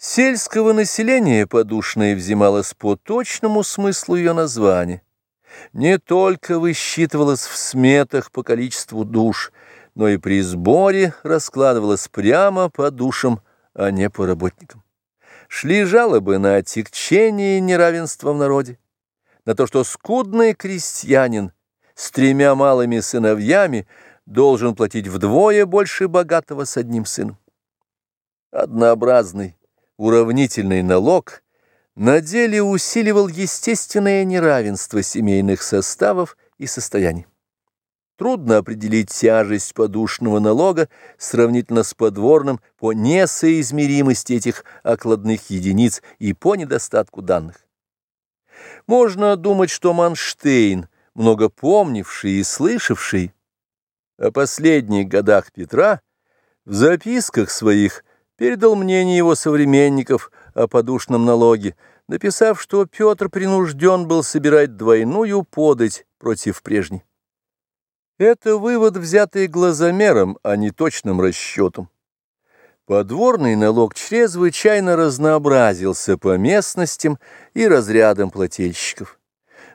Сельского населения подушная взималась по точному смыслу ее названия. Не только высчитывалась в сметах по количеству душ, но и при сборе раскладывалась прямо по душам, а не по работникам. Шли жалобы на отягчение неравенства в народе, на то, что скудный крестьянин с тремя малыми сыновьями должен платить вдвое больше богатого с одним сыном. Однообразный, уравнительный налог на деле усиливал естественное неравенство семейных составов и состояний. Трудно определить тяжесть подушного налога сравнительно с подворным по несоизмеримости этих окладных единиц и по недостатку данных. Можно думать, что Манштейн, много помнивший и слышавший о последних годах Петра, в записках своих передал мнение его современников о подушном налоге, написав, что Петр принужден был собирать двойную подать против прежней. Это вывод, взятый глазомером, а не точным расчетом. Подворный налог чрезвычайно разнообразился по местностям и разрядам плательщиков.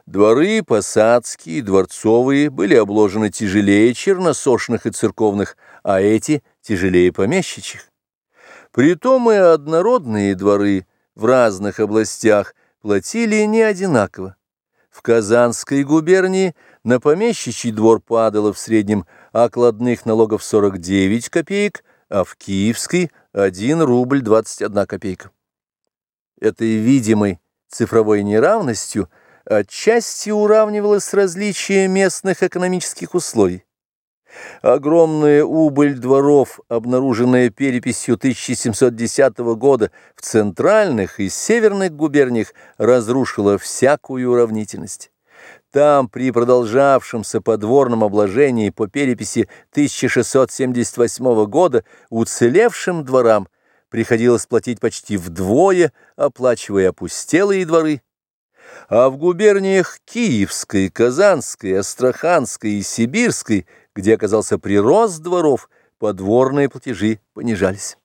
Дворы посадские, дворцовые были обложены тяжелее черносошных и церковных, а эти тяжелее помещичьих. Притом и однородные дворы в разных областях платили не одинаково. В Казанской губернии на помещичий двор падало в среднем окладных налогов 49 копеек, а в Киевской – 1 рубль 21 копейка. Этой видимой цифровой неравностью отчасти уравнивалось различие местных экономических условий. Огромная убыль дворов, обнаруженная переписью 1710 года в центральных и северных губерниях, разрушила всякую уравнительность. Там при продолжавшемся подворном обложении по переписи 1678 года уцелевшим дворам приходилось платить почти вдвое, оплачивая опустелые дворы, а в губерниях Киевской, Казанской, Астраханской и Сибирской, где оказался прирост дворов, подворные платежи понижались.